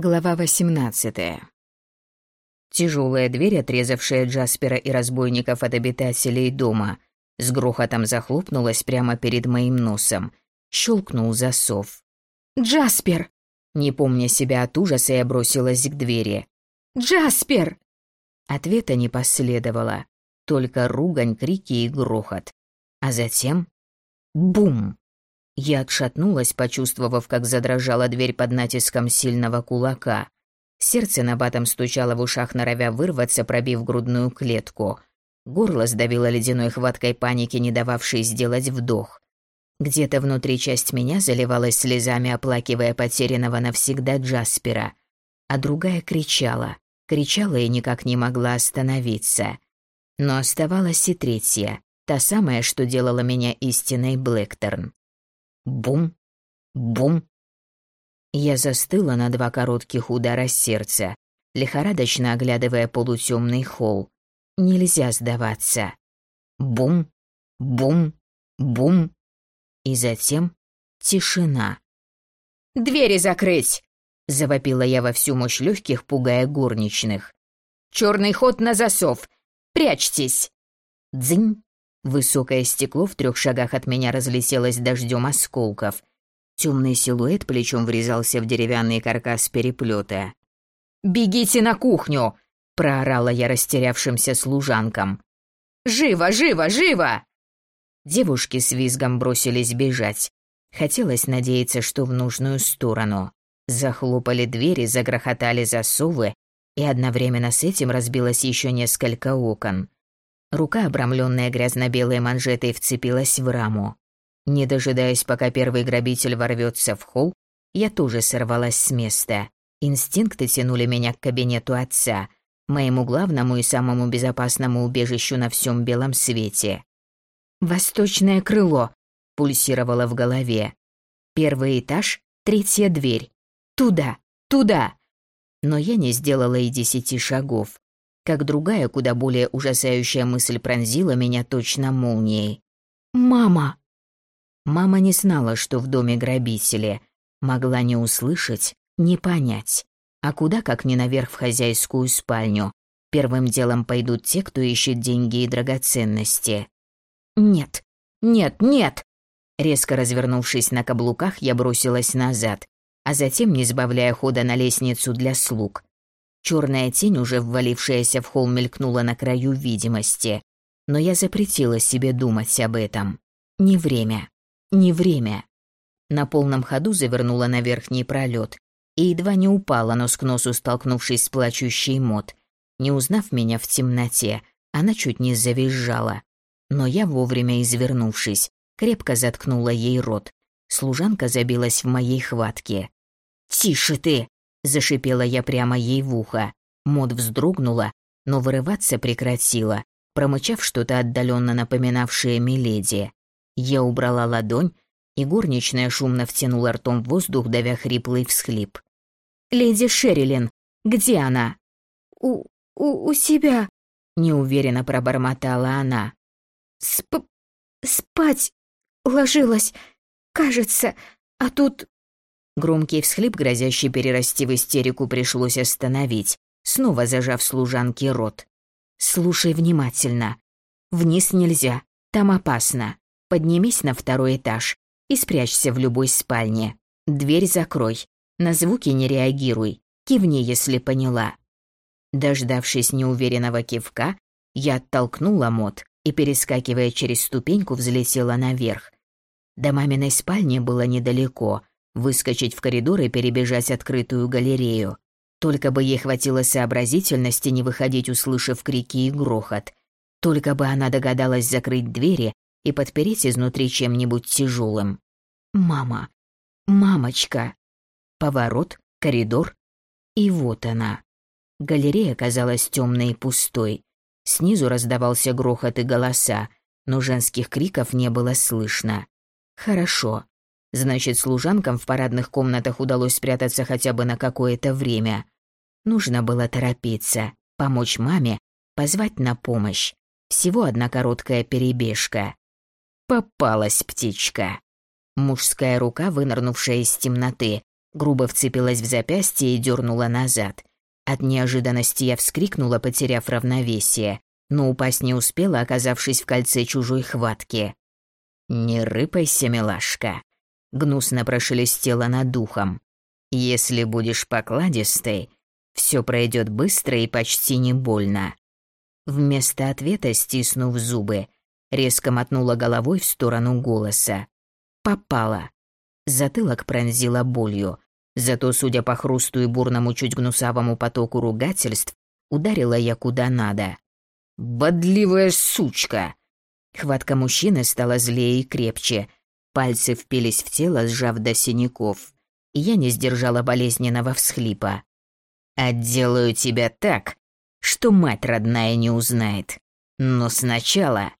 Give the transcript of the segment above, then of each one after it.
Глава 18. Тяжелая дверь, отрезавшая Джаспера и разбойников от обитателей дома, с грохотом захлопнулась прямо перед моим носом. Щелкнул засов. «Джаспер!» Не помня себя от ужаса, я бросилась к двери. «Джаспер!» Ответа не последовало. Только ругань, крики и грохот. А затем... Бум! Я отшатнулась, почувствовав, как задрожала дверь под натиском сильного кулака. Сердце на батом стучало в ушах, норовя вырваться, пробив грудную клетку. Горло сдавило ледяной хваткой паники, не дававшей сделать вдох. Где-то внутри часть меня заливалась слезами, оплакивая потерянного навсегда Джаспера. А другая кричала. Кричала и никак не могла остановиться. Но оставалась и третья, та самая, что делала меня истинной Блэкторн. Бум, бум. Я застыла на два коротких удара сердца, лихорадочно оглядывая полутемный холл. Нельзя сдаваться. Бум, бум, бум. И затем тишина. «Двери закрыть!» — завопила я во всю мощь легких, пугая горничных. «Черный ход на засов! Прячьтесь!» Дзынь! Высокое стекло в трех шагах от меня разлетелось дождем осколков. Темный силуэт плечом врезался в деревянный каркас переплета. «Бегите на кухню!» — проорала я растерявшимся служанкам. «Живо, живо, живо!» Девушки с визгом бросились бежать. Хотелось надеяться, что в нужную сторону. Захлопали двери, загрохотали засовы, и одновременно с этим разбилось еще несколько окон. Рука, обрамленная грязно-белой манжетой, вцепилась в раму. Не дожидаясь, пока первый грабитель ворвется в холл, я тоже сорвалась с места. Инстинкты тянули меня к кабинету отца, моему главному и самому безопасному убежищу на всем белом свете. «Восточное крыло», — пульсировало в голове. «Первый этаж, третья дверь. Туда, туда!» Но я не сделала и десяти шагов как другая, куда более ужасающая мысль пронзила меня точно молнией. «Мама!» Мама не знала, что в доме грабители. Могла не услышать, не понять. А куда, как не наверх в хозяйскую спальню. Первым делом пойдут те, кто ищет деньги и драгоценности. «Нет, нет, нет!» Резко развернувшись на каблуках, я бросилась назад, а затем, не сбавляя хода на лестницу для слуг, Черная тень, уже ввалившаяся в холл, мелькнула на краю видимости. Но я запретила себе думать об этом. Не время. Не время. На полном ходу завернула на верхний пролет и едва не упала, нос к носу столкнувшись с плачущей мод. Не узнав меня в темноте, она чуть не завизжала. Но я, вовремя извернувшись, крепко заткнула ей рот. Служанка забилась в моей хватке. «Тише ты!» Зашипела я прямо ей в ухо. Мод вздрогнула, но вырываться прекратила, промычав что-то отдаленно напоминавшее Миледи. Я убрала ладонь, и горничная шумно втянула ртом воздух, давя хриплый всхлип. «Леди Шерилин, где она?» «У... у... у себя», — неуверенно пробормотала она. «Сп... спать ложилась, кажется, а тут Громкий всхлип, грозящий перерасти в истерику, пришлось остановить, снова зажав служанке рот. «Слушай внимательно. Вниз нельзя, там опасно. Поднимись на второй этаж и спрячься в любой спальне. Дверь закрой. На звуки не реагируй. Кивни, если поняла». Дождавшись неуверенного кивка, я оттолкнула мод и, перескакивая через ступеньку, взлетела наверх. До маминой спальни было недалеко, выскочить в коридор и перебежать открытую галерею. Только бы ей хватило сообразительности не выходить, услышав крики и грохот. Только бы она догадалась закрыть двери и подпереть изнутри чем-нибудь тяжелым. Мама. Мамочка. Поворот, коридор. И вот она. Галерея казалась темной и пустой. Снизу раздавался грохот и голоса, но женских криков не было слышно. Хорошо. Значит, служанкам в парадных комнатах удалось спрятаться хотя бы на какое-то время. Нужно было торопиться, помочь маме, позвать на помощь. Всего одна короткая перебежка. Попалась птичка. Мужская рука, вынырнувшая из темноты, грубо вцепилась в запястье и дернула назад. От неожиданности я вскрикнула, потеряв равновесие, но упасть не успела, оказавшись в кольце чужой хватки. «Не рыпайся, милашка», — гнусно прошелестела над духом. «Если будешь покладистой, все пройдет быстро и почти не больно». Вместо ответа, стиснув зубы, резко мотнула головой в сторону голоса. Попала. Затылок пронзила болью. Зато, судя по хрусту и бурному чуть гнусавому потоку ругательств, ударила я куда надо. «Бодливая сучка!» Хватка мужчины стала злее и крепче. Пальцы впились в тело, сжав до синяков. И я не сдержала болезненного всхлипа. «Отделаю тебя так, что мать родная не узнает. Но сначала...»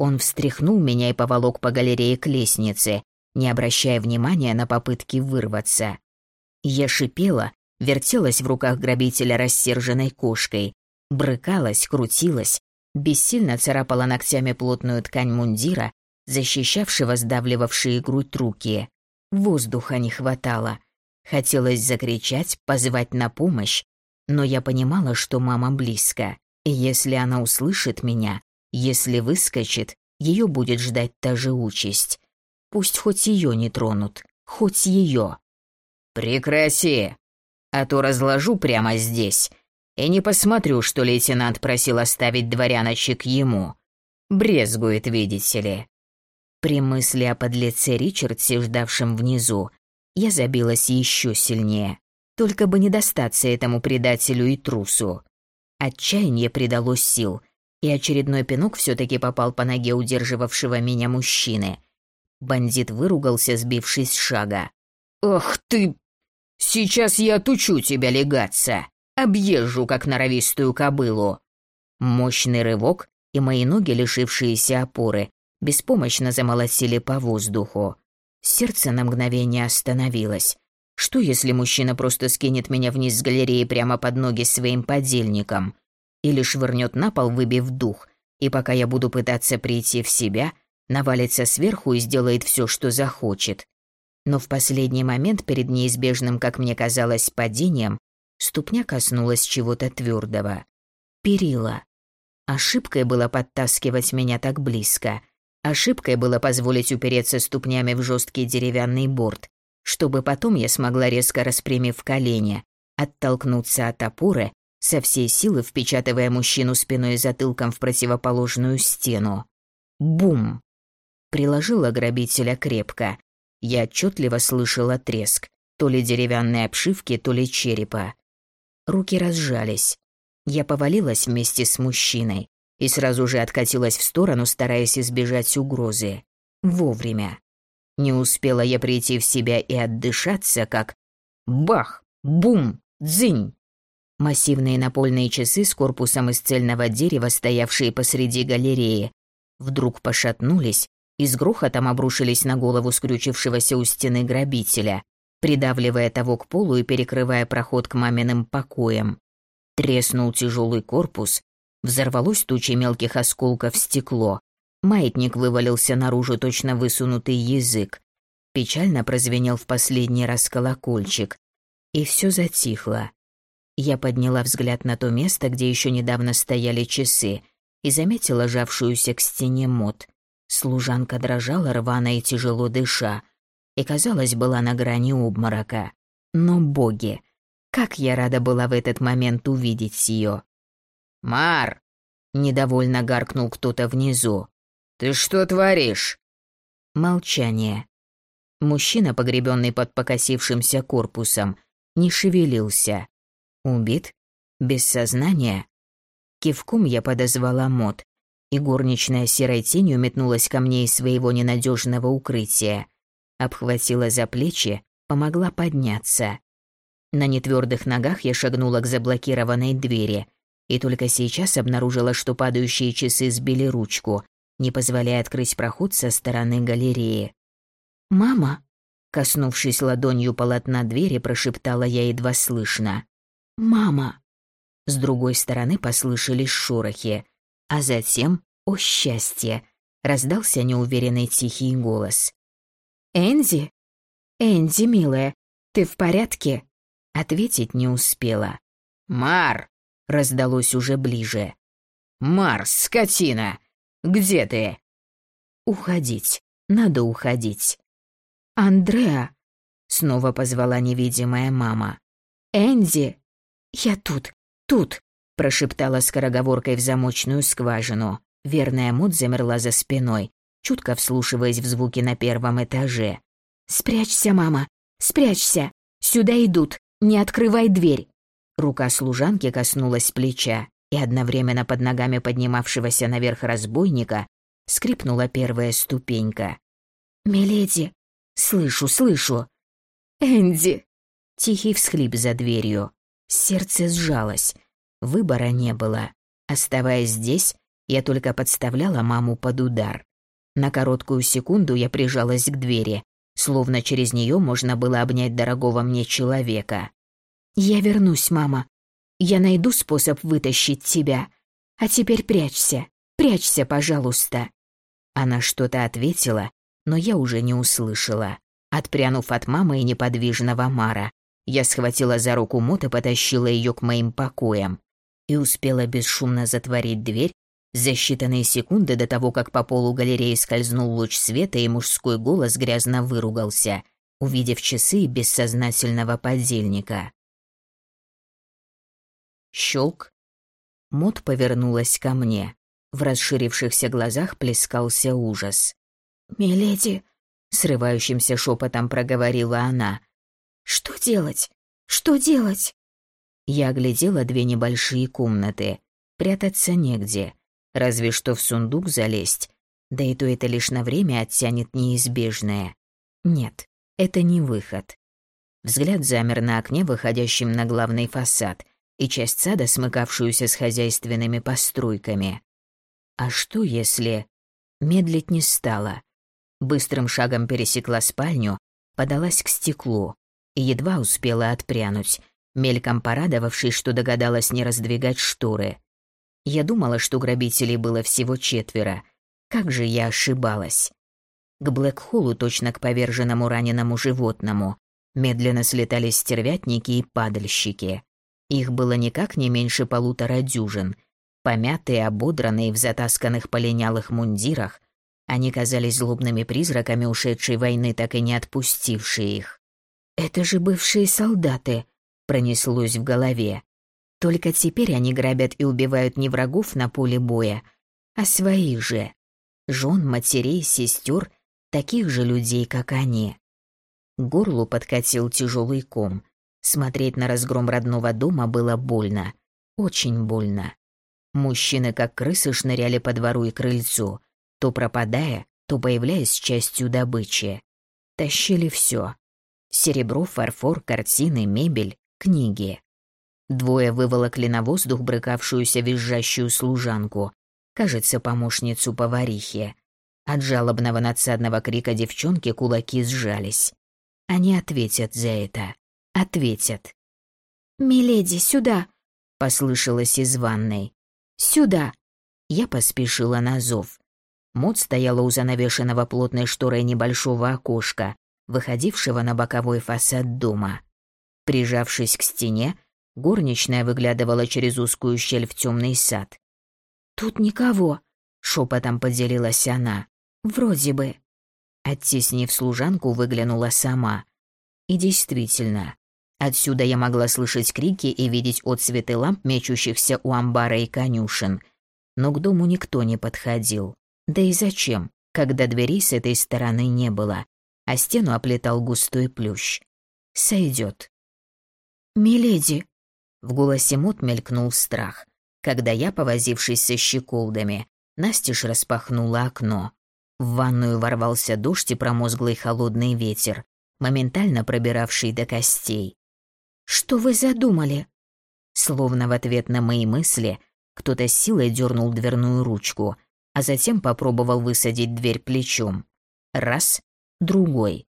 Он встряхнул меня и поволок по галерее к лестнице, не обращая внимания на попытки вырваться. Я шипела, вертелась в руках грабителя рассерженной кошкой, брыкалась, крутилась, бессильно царапала ногтями плотную ткань мундира, защищавшего сдавливавшие грудь руки. Воздуха не хватало. Хотелось закричать, позвать на помощь, но я понимала, что мама близко, и если она услышит меня, если выскочит, ее будет ждать та же участь. Пусть хоть ее не тронут, хоть ее. «Прекрати, а то разложу прямо здесь и не посмотрю, что лейтенант просил оставить дворяночек ему. Брезгует, видите ли». При мысли о подлеце Ричардсе, ждавшем внизу, я забилась еще сильнее. Только бы не достаться этому предателю и трусу. Отчаяние придало сил, и очередной пинок все-таки попал по ноге удерживавшего меня мужчины. Бандит выругался, сбившись с шага. «Ах ты! Сейчас я отучу тебя легаться! Объезжу, как норовистую кобылу!» Мощный рывок, и мои ноги, лишившиеся опоры, беспомощно замолотили по воздуху. Сердце на мгновение остановилось. Что, если мужчина просто скинет меня вниз с галереи прямо под ноги своим подельником? Или швырнет на пол, выбив дух, и пока я буду пытаться прийти в себя, навалится сверху и сделает все, что захочет. Но в последний момент перед неизбежным, как мне казалось, падением, ступня коснулась чего-то твердого. Перила. Ошибкой было подтаскивать меня так близко. Ошибкой было позволить упереться ступнями в жесткий деревянный борт, чтобы потом я смогла резко распрямив колени, оттолкнуться от опоры, со всей силы впечатывая мужчину спиной и затылком в противоположную стену. Бум! Приложила грабителя крепко. Я отчетливо слышала треск, то ли деревянной обшивки, то ли черепа. Руки разжались. Я повалилась вместе с мужчиной и сразу же откатилась в сторону, стараясь избежать угрозы. Вовремя. Не успела я прийти в себя и отдышаться, как... Бах! Бум! Дзынь! Массивные напольные часы с корпусом из цельного дерева, стоявшие посреди галереи, вдруг пошатнулись и с грохотом обрушились на голову скрючившегося у стены грабителя, придавливая того к полу и перекрывая проход к маминым покоям. Треснул тяжелый корпус, взорвалось тучей мелких осколков стекло, Маятник вывалился наружу точно высунутый язык. Печально прозвенел в последний раз колокольчик. И все затихло. Я подняла взгляд на то место, где еще недавно стояли часы, и заметила жавшуюся к стене мод. Служанка дрожала рвано и тяжело дыша, и, казалось, была на грани обморока. Но боги, как я рада была в этот момент увидеть ее. «Мар!» — недовольно гаркнул кто-то внизу. «Ты что творишь?» Молчание. Мужчина, погребенный под покосившимся корпусом, не шевелился. Убит? Без сознания? Кивком я подозвала Мот, и горничная серой тенью метнулась ко мне из своего ненадежного укрытия. Обхватила за плечи, помогла подняться. На нетвердых ногах я шагнула к заблокированной двери и только сейчас обнаружила, что падающие часы сбили ручку, не позволяя открыть проход со стороны галереи. «Мама!» Коснувшись ладонью полотна двери, прошептала я едва слышно. «Мама!» С другой стороны послышались шорохи, а затем, о счастье, раздался неуверенный тихий голос. «Энди? Энди, милая, ты в порядке?» Ответить не успела. «Мар!» — раздалось уже ближе. «Марс, скотина! Где ты?» «Уходить. Надо уходить». «Андреа!» — снова позвала невидимая мама. «Энди!» «Я тут, тут!» — прошептала скороговоркой в замочную скважину. Верная Мут замерла за спиной, чутко вслушиваясь в звуки на первом этаже. «Спрячься, мама! Спрячься! Сюда идут! Не открывай дверь!» Рука служанки коснулась плеча, и одновременно под ногами поднимавшегося наверх разбойника скрипнула первая ступенька. «Миледи!» «Слышу, слышу!» «Энди!» Тихий всхлип за дверью. Сердце сжалось. Выбора не было. Оставаясь здесь, я только подставляла маму под удар. На короткую секунду я прижалась к двери, словно через нее можно было обнять дорогого мне человека. «Я вернусь, мама. Я найду способ вытащить тебя. А теперь прячься, прячься, пожалуйста». Она что-то ответила, но я уже не услышала. Отпрянув от мамы и неподвижного Мара, я схватила за руку Мот и потащила ее к моим покоям. И успела бесшумно затворить дверь за считанные секунды до того, как по полу галереи скользнул луч света и мужской голос грязно выругался, увидев часы бессознательного подельника. Щелк. Мот повернулась ко мне. В расширившихся глазах плескался ужас. «Миледи!» — срывающимся шепотом проговорила она. «Что делать? Что делать?» Я оглядела две небольшие комнаты. Прятаться негде. Разве что в сундук залезть. Да и то это лишь на время оттянет неизбежное. Нет, это не выход. Взгляд замер на окне, выходящем на главный фасад, и часть сада, смыкавшуюся с хозяйственными постройками. А что если... Медлить не стало. Быстрым шагом пересекла спальню, подалась к стеклу и едва успела отпрянуть, мельком порадовавшись, что догадалась не раздвигать шторы. Я думала, что грабителей было всего четверо. Как же я ошибалась. К Блэкхолу, точно к поверженному раненому животному, медленно слетались стервятники и падальщики. Их было никак не меньше полутора дюжин. Помятые, ободранные в затасканных полинялых мундирах, они казались злобными призраками ушедшей войны, так и не отпустившие их. «Это же бывшие солдаты», — пронеслось в голове. «Только теперь они грабят и убивают не врагов на поле боя, а своих же. Жен, матерей, сестер, таких же людей, как они». Горлу подкатил тяжелый ком. Смотреть на разгром родного дома было больно. Очень больно. Мужчины, как крысы, шныряли по двору и крыльцу, то пропадая, то появляясь частью добычи. Тащили все: Серебро, фарфор, картины, мебель, книги. Двое выволокли на воздух брыкавшуюся визжащую служанку, кажется, помощницу поварихи. От жалобного надсадного крика девчонки кулаки сжались. Они ответят за это ответят. «Миледи, сюда!» — послышалось из ванной. «Сюда!» Я поспешила на зов. Мод стояла у занавешенного плотной шторой небольшого окошка, выходившего на боковой фасад дома. Прижавшись к стене, горничная выглядывала через узкую щель в темный сад. «Тут никого», — шепотом поделилась она. «Вроде бы». Оттеснив служанку, выглянула сама. И действительно, Отсюда я могла слышать крики и видеть отсветы ламп, мечущихся у амбара и конюшен. Но к дому никто не подходил. Да и зачем, когда дверей с этой стороны не было, а стену оплетал густой плющ. Сойдет. «Миледи!» В голосе Мот мелькнул страх, когда я, повозившись со щеколдами, настежь распахнула окно. В ванную ворвался дождь и промозглый холодный ветер, моментально пробиравший до костей. Что вы задумали?» Словно в ответ на мои мысли, кто-то силой дернул дверную ручку, а затем попробовал высадить дверь плечом. Раз, другой.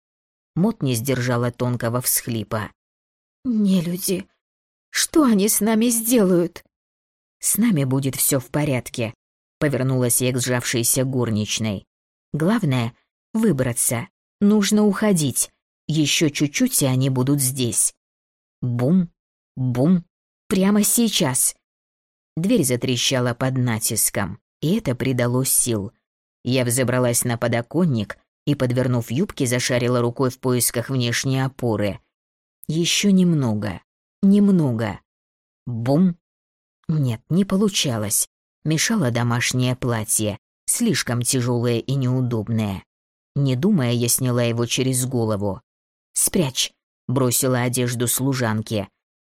Мот не сдержала тонкого всхлипа. «Не люди. Что они с нами сделают?» «С нами будет все в порядке», — повернулась я к сжавшейся горничной. «Главное — выбраться. Нужно уходить. Еще чуть-чуть, и они будут здесь. Бум, бум, прямо сейчас. Дверь затрещала под натиском, и это придало сил. Я взобралась на подоконник и, подвернув юбки, зашарила рукой в поисках внешней опоры. Еще немного, немного. Бум. Нет, не получалось. Мешало домашнее платье, слишком тяжелое и неудобное. Не думая, я сняла его через голову. «Спрячь», — бросила одежду служанке.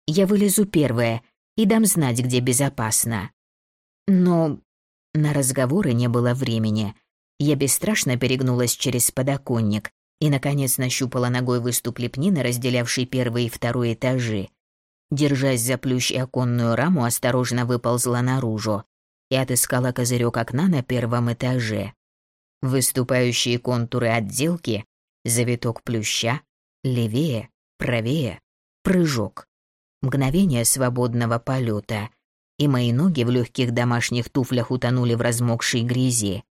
«Я вылезу первая и дам знать, где безопасно». Но на разговоры не было времени. Я бесстрашно перегнулась через подоконник и, наконец, нащупала ногой выступ лепнины, разделявший первый и второй этажи. Держась за плющ и оконную раму, осторожно выползла наружу и отыскала козырек окна на первом этаже. Выступающие контуры отделки, завиток плюща, левее, правее, прыжок. Мгновение свободного полета, и мои ноги в легких домашних туфлях утонули в размокшей грязи.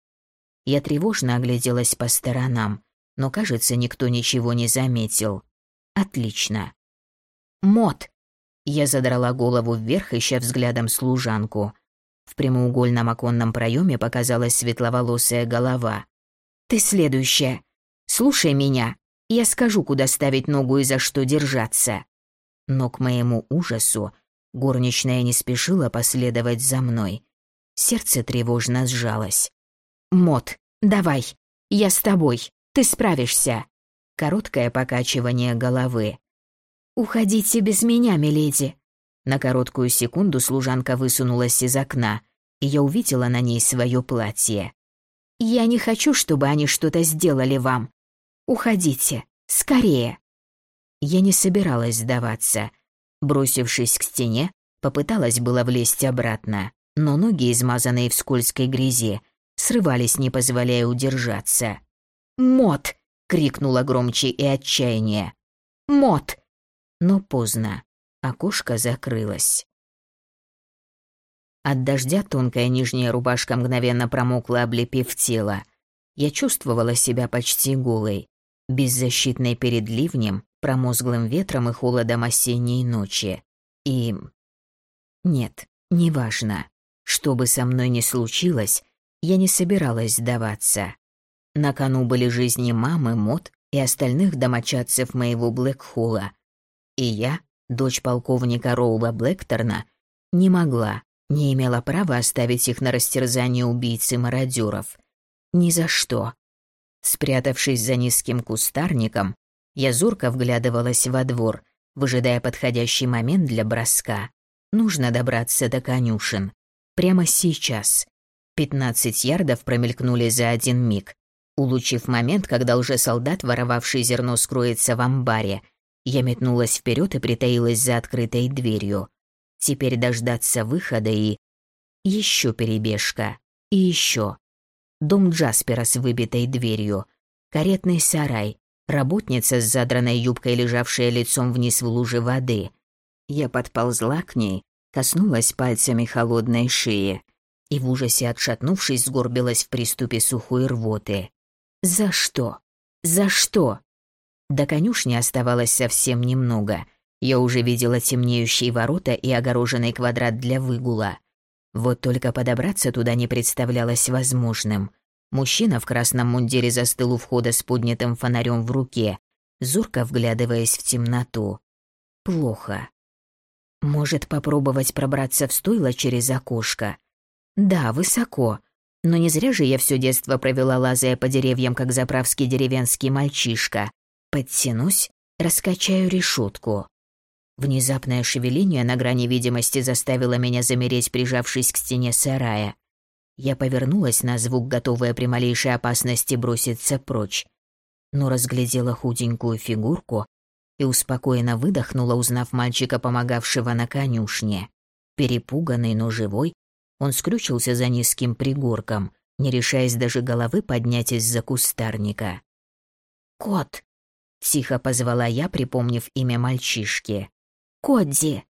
Я тревожно огляделась по сторонам, но, кажется, никто ничего не заметил. Отлично. Мод. Я задрала голову вверх, ища взглядом служанку. В прямоугольном оконном проеме показалась светловолосая голова. «Ты следующая. Слушай меня. Я скажу, куда ставить ногу и за что держаться». Но к моему ужасу горничная не спешила последовать за мной. Сердце тревожно сжалось. «Мот, давай, я с тобой, ты справишься». Короткое покачивание головы. «Уходите без меня, миледи», на короткую секунду служанка высунулась из окна, и я увидела на ней свое платье. «Я не хочу, чтобы они что-то сделали вам. Уходите, скорее!» Я не собиралась сдаваться. Бросившись к стене, попыталась было влезть обратно, но ноги, измазанные в скользкой грязи, срывались, не позволяя удержаться. «Мот!» — крикнула громче и отчаяние. «Мот!» Но поздно. Окошко закрылось. От дождя тонкая нижняя рубашка мгновенно промокла, облепив тело. Я чувствовала себя почти голой, беззащитной перед ливнем, промозглым ветром и холодом осенней ночи. И... Нет, неважно. Что бы со мной ни случилось, я не собиралась сдаваться. На кону были жизни мамы, Мот и остальных домочадцев моего Блэкхола. И я дочь полковника Роула Блэкторна, не могла, не имела права оставить их на растерзание убийцы мародеров. Ни за что. Спрятавшись за низким кустарником, я зорко вглядывалась во двор, выжидая подходящий момент для броска. Нужно добраться до конюшен. Прямо сейчас. Пятнадцать ярдов промелькнули за один миг. Улучив момент, когда уже солдат, воровавший зерно, скроется в амбаре, я метнулась вперед и притаилась за открытой дверью. Теперь дождаться выхода и... Еще перебежка. И еще. Дом Джаспера с выбитой дверью. Каретный сарай. Работница с задранной юбкой, лежавшая лицом вниз в луже воды. Я подползла к ней, коснулась пальцами холодной шеи и в ужасе отшатнувшись, сгорбилась в приступе сухой рвоты. «За что? За что?» До конюшни оставалось совсем немного. Я уже видела темнеющие ворота и огороженный квадрат для выгула. Вот только подобраться туда не представлялось возможным. Мужчина в красном мундире застыл у входа с поднятым фонарем в руке, зорко вглядываясь в темноту. Плохо. Может, попробовать пробраться в стойло через окошко? Да, высоко. Но не зря же я все детство провела, лазая по деревьям, как заправский деревенский мальчишка. Подтянусь, раскачаю решетку. Внезапное шевеление на грани видимости заставило меня замереть, прижавшись к стене сарая. Я повернулась на звук, готовая при малейшей опасности броситься прочь. Но разглядела худенькую фигурку и успокоенно выдохнула, узнав мальчика, помогавшего на конюшне. Перепуганный, но живой, он скрючился за низким пригорком, не решаясь даже головы поднять из-за кустарника. «Кот!» Тихо позвала я, припомнив имя мальчишки. «Кодди!»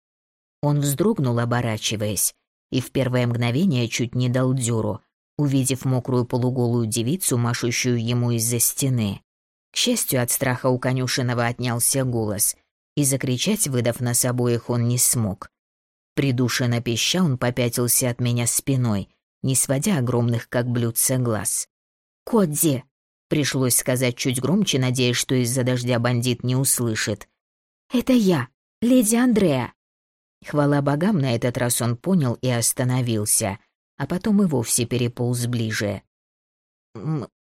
Он вздрогнул, оборачиваясь, и в первое мгновение чуть не дал дёру, увидев мокрую полуголую девицу, машущую ему из-за стены. К счастью, от страха у конюшиного отнялся голос, и закричать, выдав нас обоих, он не смог. Придушенно пища, он попятился от меня спиной, не сводя огромных, как блюдца, глаз. «Кодзи!» — пришлось сказать чуть громче, надеясь, что из-за дождя бандит не услышит. «Это я, леди Андреа!» Хвала богам, на этот раз он понял и остановился, а потом и вовсе переполз ближе.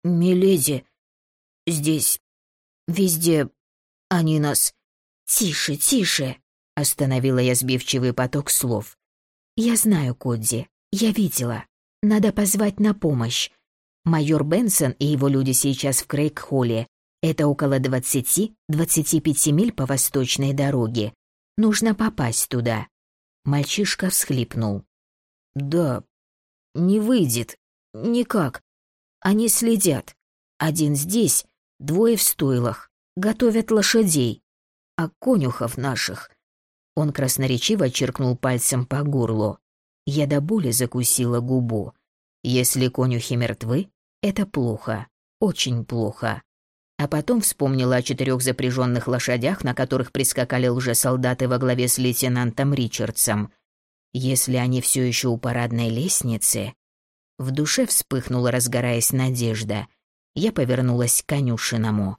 «Миледи, здесь, везде они нас...» «Тише, тише!» — остановила я сбивчивый поток слов. «Я знаю, Кодди, я видела. Надо позвать на помощь. Майор Бенсон и его люди сейчас в Крейг-Холле. Это около 20-25 миль по восточной дороге. Нужно попасть туда. Мальчишка всхлипнул. Да, не выйдет. Никак. Они следят. Один здесь, двое в стойлах. Готовят лошадей. А конюхов наших... Он красноречиво черкнул пальцем по горлу. Я до боли закусила губу. Если конюхи мертвы, это плохо. Очень плохо а потом вспомнила о четырех запряженных лошадях, на которых прискакали лжесолдаты во главе с лейтенантом Ричардсом. Если они все еще у парадной лестницы... В душе вспыхнула, разгораясь надежда. Я повернулась к конюшиному.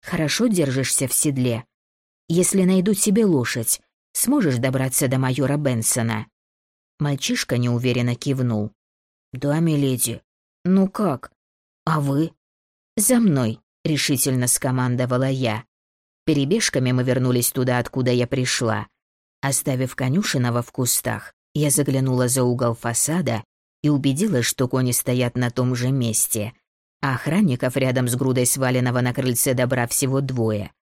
«Хорошо держишься в седле. Если найду тебе лошадь, сможешь добраться до майора Бенсона?» Мальчишка неуверенно кивнул. «Да, миледи. Ну как? А вы?» «За мной», решительно скомандовала я. Перебежками мы вернулись туда, откуда я пришла. Оставив конюшиного в кустах, я заглянула за угол фасада и убедилась, что кони стоят на том же месте, а охранников рядом с грудой сваленного на крыльце добра всего двое.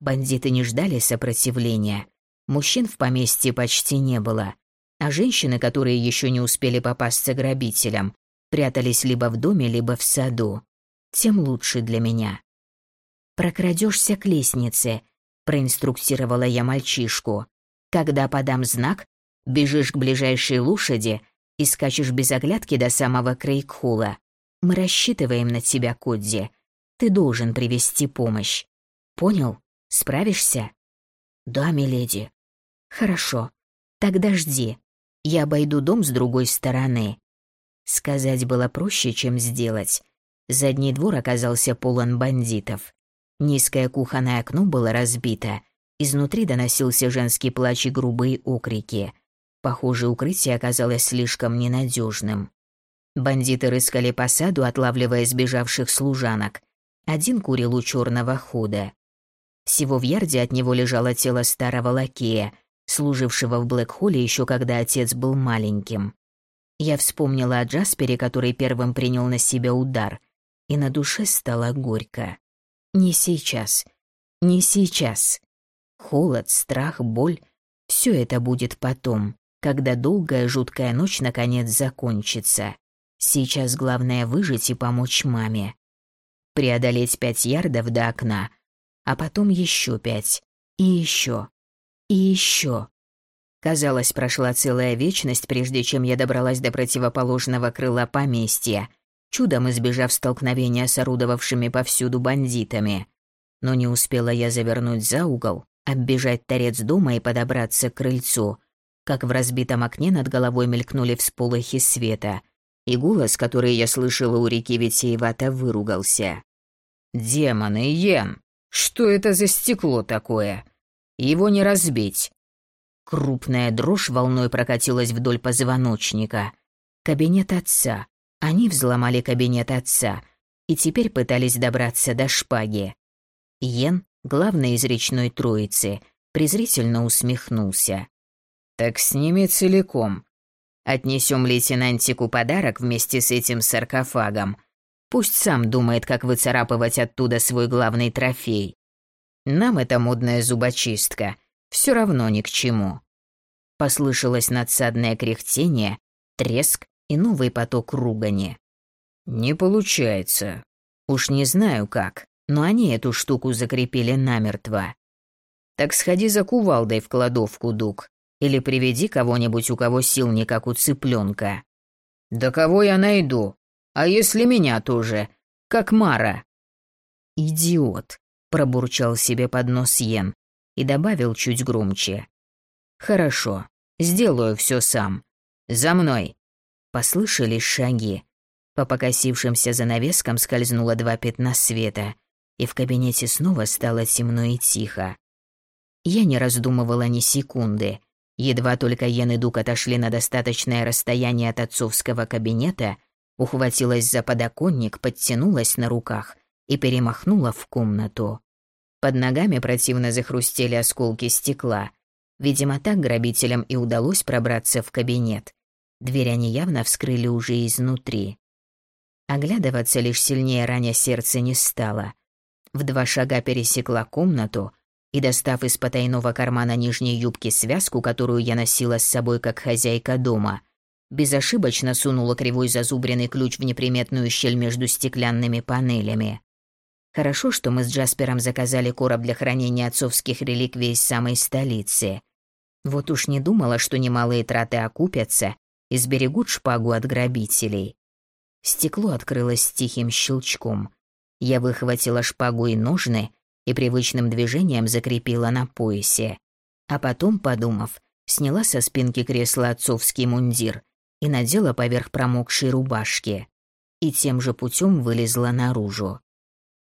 Бандиты не ждали сопротивления. Мужчин в поместье почти не было, а женщины, которые еще не успели попасться грабителям, прятались либо в доме, либо в саду тем лучше для меня. Прокрадешься к лестнице, проинструктировала я мальчишку. Когда подам знак, бежишь к ближайшей лошади и скачешь без оглядки до самого Крейгхула. Мы рассчитываем на тебя, Кодди. Ты должен привести помощь. Понял? Справишься? Да, миледи. Хорошо. Тогда жди. Я обойду дом с другой стороны. Сказать было проще, чем сделать. Задний двор оказался полон бандитов. Низкое кухонное окно было разбито. Изнутри доносился женский плач и грубые окрики. Похоже, укрытие оказалось слишком ненадежным. Бандиты рыскали по саду, отлавливая сбежавших служанок. Один курил у черного хода. Всего в ярде от него лежало тело старого лакея, служившего в Блэкхолле еще когда отец был маленьким. Я вспомнила о Джаспере, который первым принял на себя удар — и на душе стало горько. Не сейчас, не сейчас. Холод, страх, боль — все это будет потом, когда долгая жуткая ночь наконец закончится. Сейчас главное выжить и помочь маме. Преодолеть пять ярдов до окна, а потом еще пять, и еще, и еще. Казалось, прошла целая вечность, прежде чем я добралась до противоположного крыла поместья — чудом избежав столкновения с орудовавшими повсюду бандитами. Но не успела я завернуть за угол, оббежать торец дома и подобраться к крыльцу, как в разбитом окне над головой мелькнули всполохи света, и голос, который я слышала у реки Витиевато, выругался. «Демоны, Йен! Что это за стекло такое? Его не разбить!» Крупная дрожь волной прокатилась вдоль позвоночника. Кабинет отца, они взломали кабинет отца и теперь пытались добраться до шпаги. Йен, главный из речной троицы, презрительно усмехнулся. «Так с ними целиком. Отнесем лейтенантику подарок вместе с этим саркофагом. Пусть сам думает, как выцарапывать оттуда свой главный трофей. Нам эта модная зубочистка все равно ни к чему». Послышалось надсадное кряхтение, треск, и новый поток ругани. «Не получается. Уж не знаю как, но они эту штуку закрепили намертво. Так сходи за кувалдой в кладовку, Дук, или приведи кого-нибудь, у кого сил не как у цыпленка. Да кого я найду? А если меня тоже? Как Мара?» «Идиот», — пробурчал себе под нос Йен и добавил чуть громче. «Хорошо, сделаю все сам. За мной!» Послышались шаги. По покосившимся занавескам скользнуло два пятна света, и в кабинете снова стало темно и тихо. Я не раздумывала ни секунды. Едва только Йен и Дук отошли на достаточное расстояние от отцовского кабинета, ухватилась за подоконник, подтянулась на руках и перемахнула в комнату. Под ногами противно захрустели осколки стекла. Видимо, так грабителям и удалось пробраться в кабинет. Дверь они явно вскрыли уже изнутри. Оглядываться лишь сильнее раня сердце не стало. В два шага пересекла комнату и, достав из потайного кармана нижней юбки связку, которую я носила с собой как хозяйка дома, безошибочно сунула кривой зазубренный ключ в неприметную щель между стеклянными панелями. Хорошо, что мы с Джаспером заказали короб для хранения отцовских реликвий из самой столицы. Вот уж не думала, что немалые траты окупятся и сберегут шпагу от грабителей. Стекло открылось с тихим щелчком. Я выхватила шпагу и ножны и привычным движением закрепила на поясе. А потом, подумав, сняла со спинки кресла отцовский мундир и надела поверх промокшей рубашки. И тем же путем вылезла наружу.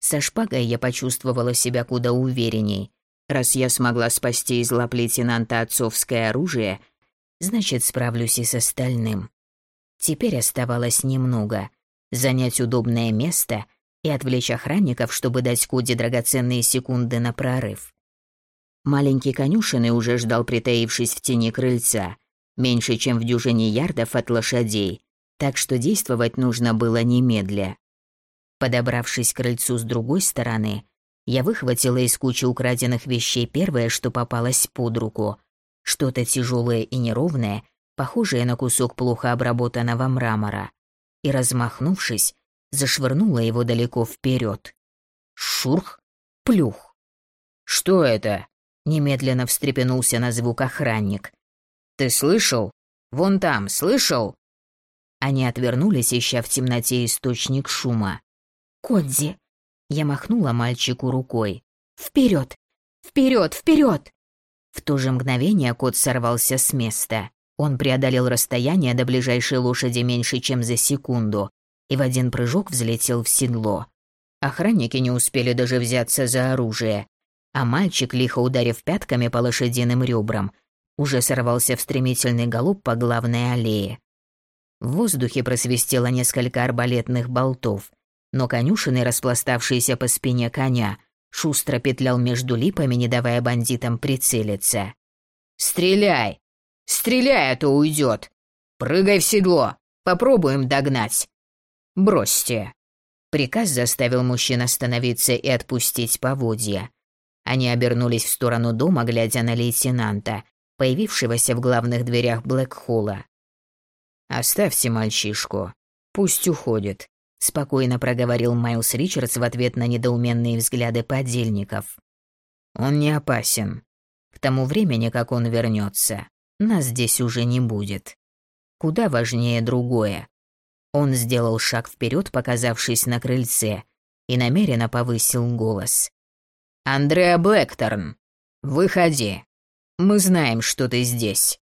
Со шпагой я почувствовала себя куда уверенней. Раз я смогла спасти из лап лейтенанта отцовское оружие, значит, справлюсь и с остальным. Теперь оставалось немного. Занять удобное место — и отвлечь охранников, чтобы дать Коди драгоценные секунды на прорыв. Маленький конюшенный уже ждал, притаившись в тени крыльца, меньше, чем в дюжине ярдов от лошадей, так что действовать нужно было немедля. Подобравшись к крыльцу с другой стороны, я выхватила из кучи украденных вещей первое, что попалось под руку. Что-то тяжелое и неровное, похожее на кусок плохо обработанного мрамора. И, размахнувшись, зашвырнула его далеко вперед. Шурх, плюх. «Что это?» — немедленно встрепенулся на звук охранник. «Ты слышал? Вон там, слышал?» Они отвернулись, ища в темноте источник шума. «Кодзи!» Я махнула мальчику рукой. «Вперед! Вперед! Вперед!» В то же мгновение кот сорвался с места. Он преодолел расстояние до ближайшей лошади меньше, чем за секунду, и в один прыжок взлетел в седло. Охранники не успели даже взяться за оружие, а мальчик, лихо ударив пятками по лошадиным ребрам, уже сорвался в стремительный галоп по главной аллее. В воздухе просвистело несколько арбалетных болтов, но конюшенный, распластавшийся по спине коня, шустро петлял между липами, не давая бандитам прицелиться. «Стреляй! Стреляй, а то уйдет! Прыгай в седло! Попробуем догнать!» «Бросьте!» Приказ заставил мужчин остановиться и отпустить поводья. Они обернулись в сторону дома, глядя на лейтенанта, появившегося в главных дверях Блэкхолла. «Оставьте мальчишку. Пусть уходит», — спокойно проговорил Майлз Ричардс в ответ на недоуменные взгляды подельников. «Он не опасен. К тому времени, как он вернется, нас здесь уже не будет. Куда важнее другое. Он сделал шаг вперед, показавшись на крыльце, и намеренно повысил голос. «Андреа Блэкторн, выходи. Мы знаем, что ты здесь».